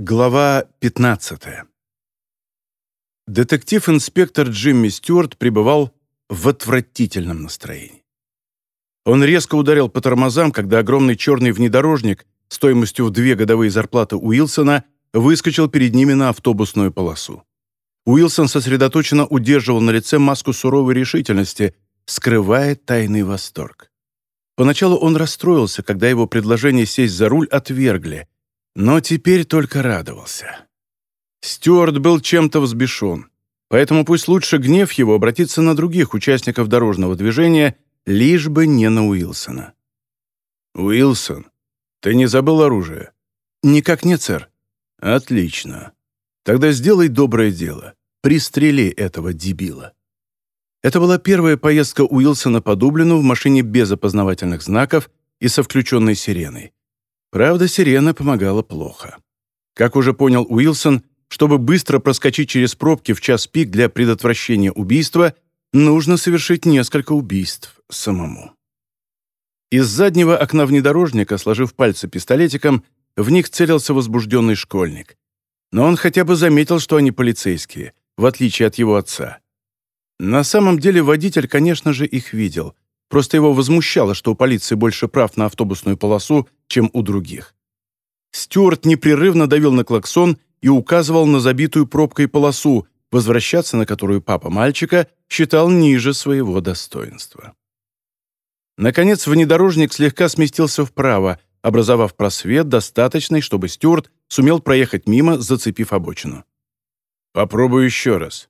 Глава 15. Детектив-инспектор Джимми Стюарт пребывал в отвратительном настроении. Он резко ударил по тормозам, когда огромный черный внедорожник стоимостью в две годовые зарплаты Уилсона выскочил перед ними на автобусную полосу. Уилсон сосредоточенно удерживал на лице маску суровой решительности, скрывая тайный восторг. Поначалу он расстроился, когда его предложение сесть за руль отвергли, но теперь только радовался. Стюарт был чем-то взбешен, поэтому пусть лучше гнев его обратится на других участников дорожного движения, лишь бы не на Уилсона. «Уилсон, ты не забыл оружие?» «Никак нет, сэр». «Отлично. Тогда сделай доброе дело. Пристрели этого дебила». Это была первая поездка Уилсона по Дублину в машине без опознавательных знаков и со включенной сиреной. Правда, сирена помогала плохо. Как уже понял Уилсон, чтобы быстро проскочить через пробки в час пик для предотвращения убийства, нужно совершить несколько убийств самому. Из заднего окна внедорожника, сложив пальцы пистолетиком, в них целился возбужденный школьник. Но он хотя бы заметил, что они полицейские, в отличие от его отца. На самом деле водитель, конечно же, их видел. Просто его возмущало, что у полиции больше прав на автобусную полосу, чем у других. Стюарт непрерывно давил на клаксон и указывал на забитую пробкой полосу, возвращаться на которую папа мальчика считал ниже своего достоинства. Наконец, внедорожник слегка сместился вправо, образовав просвет, достаточный, чтобы Стюарт сумел проехать мимо, зацепив обочину. «Попробую еще раз».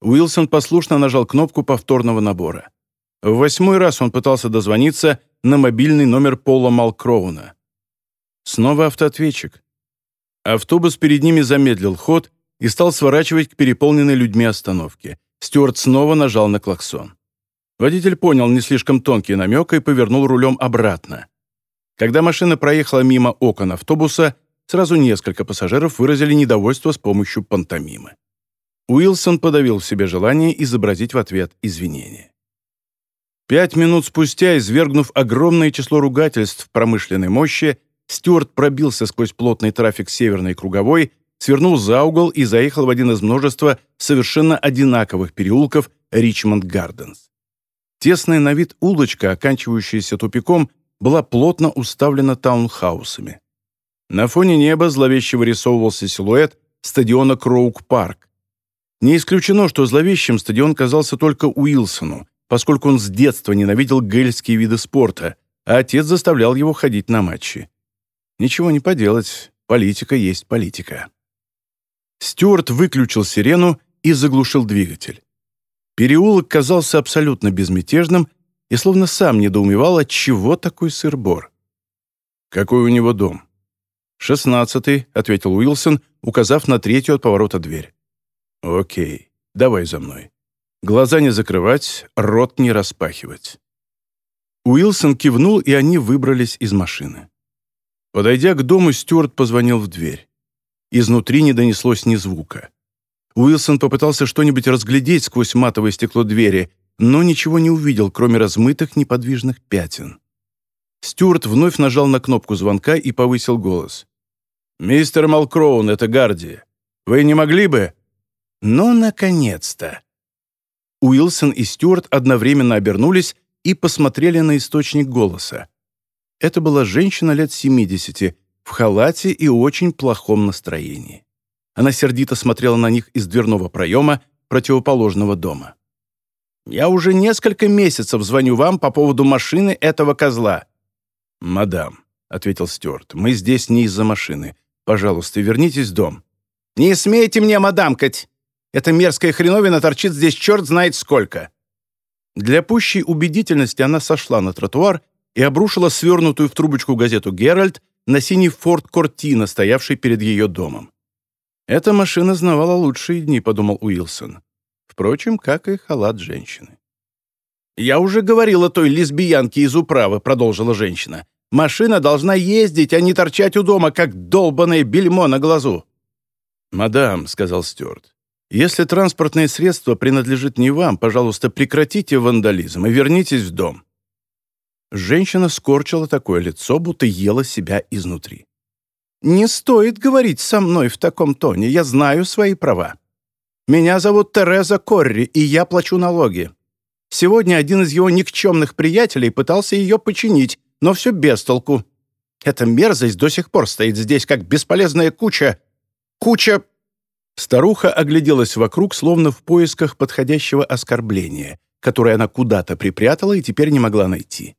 Уилсон послушно нажал кнопку повторного набора. В восьмой раз он пытался дозвониться на мобильный номер Пола Малкроуна. Снова автоответчик. Автобус перед ними замедлил ход и стал сворачивать к переполненной людьми остановке. Стюарт снова нажал на клаксон. Водитель понял не слишком тонкий намек и повернул рулем обратно. Когда машина проехала мимо окон автобуса, сразу несколько пассажиров выразили недовольство с помощью пантомимы. Уилсон подавил в себе желание изобразить в ответ извинения. Пять минут спустя, извергнув огромное число ругательств промышленной мощи, Стюарт пробился сквозь плотный трафик Северной Круговой, свернул за угол и заехал в один из множества совершенно одинаковых переулков Ричмонд-Гарденс. Тесная на вид улочка, оканчивающаяся тупиком, была плотно уставлена таунхаусами. На фоне неба зловеще вырисовывался силуэт стадиона Кроук-Парк. Не исключено, что зловещим стадион казался только Уилсону, поскольку он с детства ненавидел гельские виды спорта, а отец заставлял его ходить на матчи. Ничего не поделать, политика есть политика. Стюарт выключил сирену и заглушил двигатель. Переулок казался абсолютно безмятежным и словно сам недоумевал, от чего такой сыр-бор. «Какой у него дом?» «Шестнадцатый», — ответил Уилсон, указав на третью от поворота дверь. «Окей, давай за мной». Глаза не закрывать, рот не распахивать. Уилсон кивнул, и они выбрались из машины. Подойдя к дому, Стюарт позвонил в дверь. Изнутри не донеслось ни звука. Уилсон попытался что-нибудь разглядеть сквозь матовое стекло двери, но ничего не увидел, кроме размытых неподвижных пятен. Стюарт вновь нажал на кнопку звонка и повысил голос. «Мистер Малкроун, это Гарди. Вы не могли бы...» «Ну, наконец-то!» Уилсон и Стюарт одновременно обернулись и посмотрели на источник голоса. Это была женщина лет 70, в халате и очень плохом настроении. Она сердито смотрела на них из дверного проема противоположного дома. «Я уже несколько месяцев звоню вам по поводу машины этого козла». «Мадам», — ответил Стюарт, — «мы здесь не из-за машины. Пожалуйста, вернитесь в дом». «Не смейте мне мадамкать! Эта мерзкая хреновина торчит здесь черт знает сколько». Для пущей убедительности она сошла на тротуар и обрушила свернутую в трубочку газету «Геральт» на синий «Форд Кортина», стоявший перед ее домом. «Эта машина знавала лучшие дни», — подумал Уилсон. Впрочем, как и халат женщины. «Я уже говорила той лесбиянке из управы», — продолжила женщина. «Машина должна ездить, а не торчать у дома, как долбанное бельмо на глазу». «Мадам», — сказал Стюарт, если транспортное средство принадлежит не вам, пожалуйста, прекратите вандализм и вернитесь в дом». Женщина скорчила такое лицо, будто ела себя изнутри. «Не стоит говорить со мной в таком тоне, я знаю свои права. Меня зовут Тереза Корри, и я плачу налоги. Сегодня один из его никчемных приятелей пытался ее починить, но все без толку. Эта мерзость до сих пор стоит здесь, как бесполезная куча... куча...» Старуха огляделась вокруг, словно в поисках подходящего оскорбления, которое она куда-то припрятала и теперь не могла найти.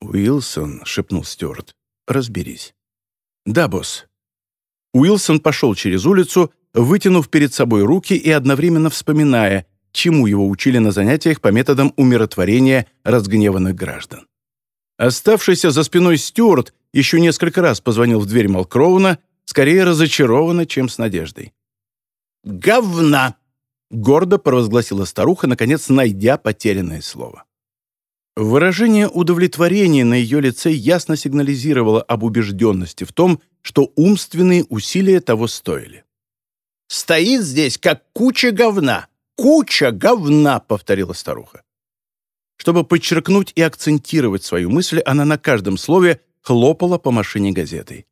«Уилсон», — шепнул Стюарт, — «разберись». «Да, босс». Уилсон пошел через улицу, вытянув перед собой руки и одновременно вспоминая, чему его учили на занятиях по методам умиротворения разгневанных граждан. Оставшийся за спиной Стюарт еще несколько раз позвонил в дверь Малкроуна, скорее разочарованно, чем с надеждой. «Говна!» — гордо провозгласила старуха, наконец найдя потерянное слово. Выражение удовлетворения на ее лице ясно сигнализировало об убежденности в том, что умственные усилия того стоили. «Стоит здесь, как куча говна! Куча говна!» — повторила старуха. Чтобы подчеркнуть и акцентировать свою мысль, она на каждом слове хлопала по машине газетой.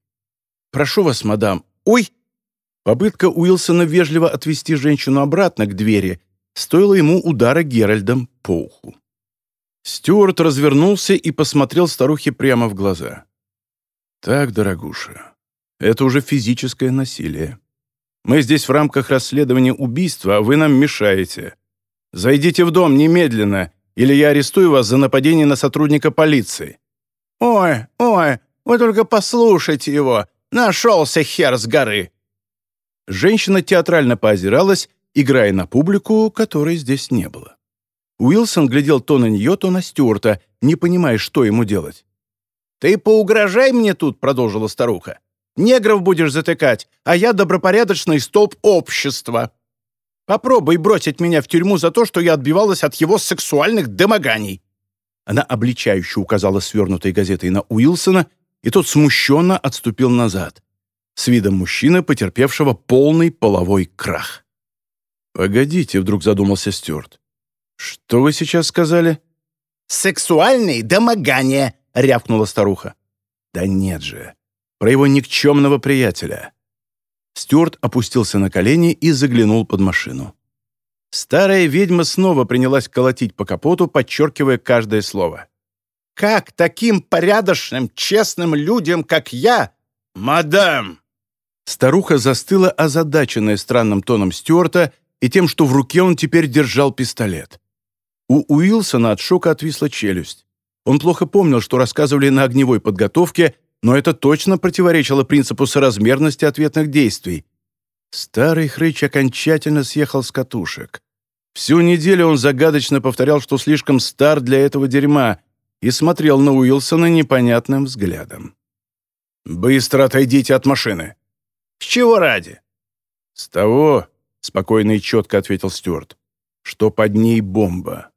«Прошу вас, мадам. Ой!» Попытка Уилсона вежливо отвести женщину обратно к двери стоила ему удара Геральдом по уху. Стюарт развернулся и посмотрел старухе прямо в глаза. «Так, дорогуша, это уже физическое насилие. Мы здесь в рамках расследования убийства, а вы нам мешаете. Зайдите в дом немедленно, или я арестую вас за нападение на сотрудника полиции». «Ой, ой, вы только послушайте его! Нашелся хер с горы!» Женщина театрально поозиралась, играя на публику, которой здесь не было. Уилсон глядел то на нее, то на Стюарта, не понимая, что ему делать. «Ты поугрожай мне тут», — продолжила старуха. «Негров будешь затыкать, а я добропорядочный столб общества. Попробуй бросить меня в тюрьму за то, что я отбивалась от его сексуальных домоганий». Она обличающе указала свернутой газетой на Уилсона, и тот смущенно отступил назад с видом мужчины, потерпевшего полный половой крах. «Погодите», — вдруг задумался Стюарт. «Что вы сейчас сказали?» «Сексуальные домогания», — рявкнула старуха. «Да нет же. Про его никчемного приятеля». Стюарт опустился на колени и заглянул под машину. Старая ведьма снова принялась колотить по капоту, подчеркивая каждое слово. «Как таким порядочным, честным людям, как я, мадам, Старуха застыла, озадаченная странным тоном Стюарта и тем, что в руке он теперь держал пистолет. У Уилсона от шока отвисла челюсть. Он плохо помнил, что рассказывали на огневой подготовке, но это точно противоречило принципу соразмерности ответных действий. Старый хрыч окончательно съехал с катушек. Всю неделю он загадочно повторял, что слишком стар для этого дерьма, и смотрел на Уилсона непонятным взглядом. «Быстро отойдите от машины!» С чего ради?» «С того», — спокойно и четко ответил Стюарт, «что под ней бомба».